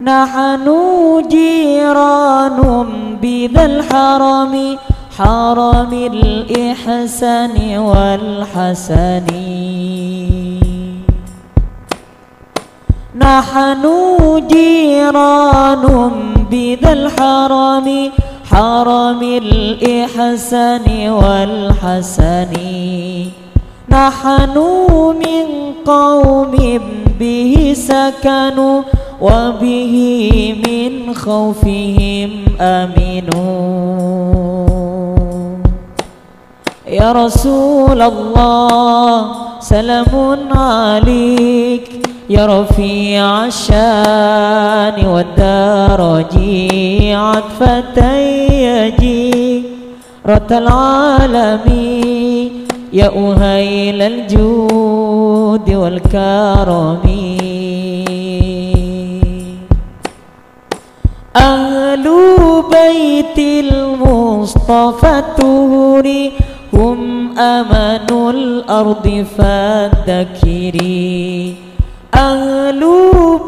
نحن جيران بذا الحرم حرم الإحسان والحسن. نحن جيران بذا الحرم حرم الإحسان والحسن. نحن من قوم به سكنوا وبه من خوفهم آمنون يا رسول الله سلام عليك. يا رفيع الشأن والدرج عطفة يجي رت العالمين يا أهيل الجود والكرم. أهل بيت المصطفى التهري هم أمن الأرض فالذكري أهل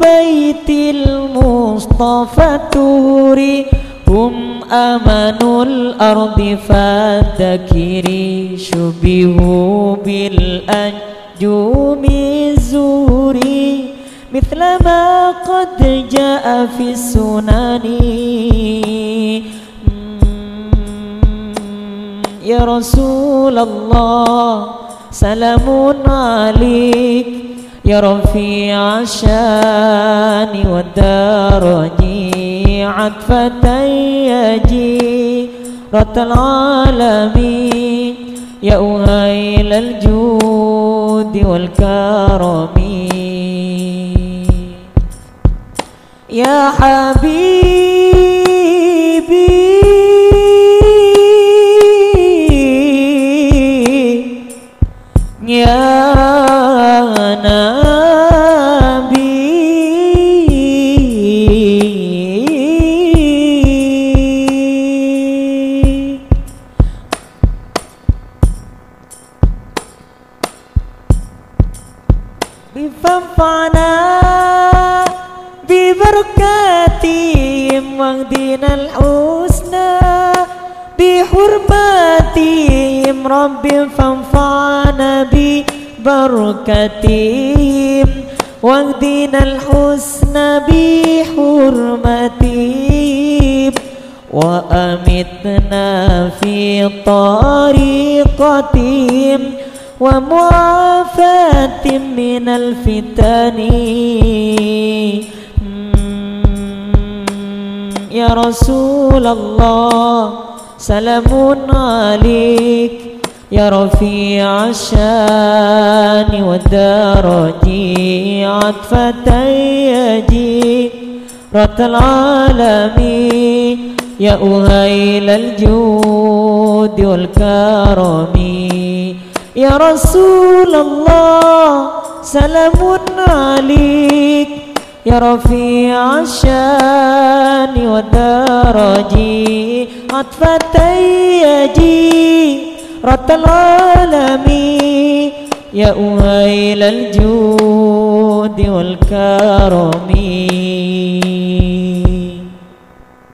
بيت المصطفى التهري هم أمن الأرض فالذكري شبهوا بالأنجوم مثل ما قد جاء في السنن. يا رسول الله سلام عليك. يا رفيع الشأن والدرج عطفة يجي رت العالمين يا أهيل الجود والكرم. يا حبيبي يا نبي بفنفعنا ببركاتهم واهدنا الحسنى بحرماتهم رب فانفعنا ببركاتهم واهدنا الحسنى بحرماتهم وأمتنا في طريقتهم ومعافاة من الفتن يا رسول الله سلام عليك يا رفيع الشأن والدرج عطفة يجي رت العالمين يا أهيل الجود والكرم. يا رسول الله سلام عليك يا رفيع الشان والدرج عطفة يجي رت العالمين يا أهيل الجود والكرم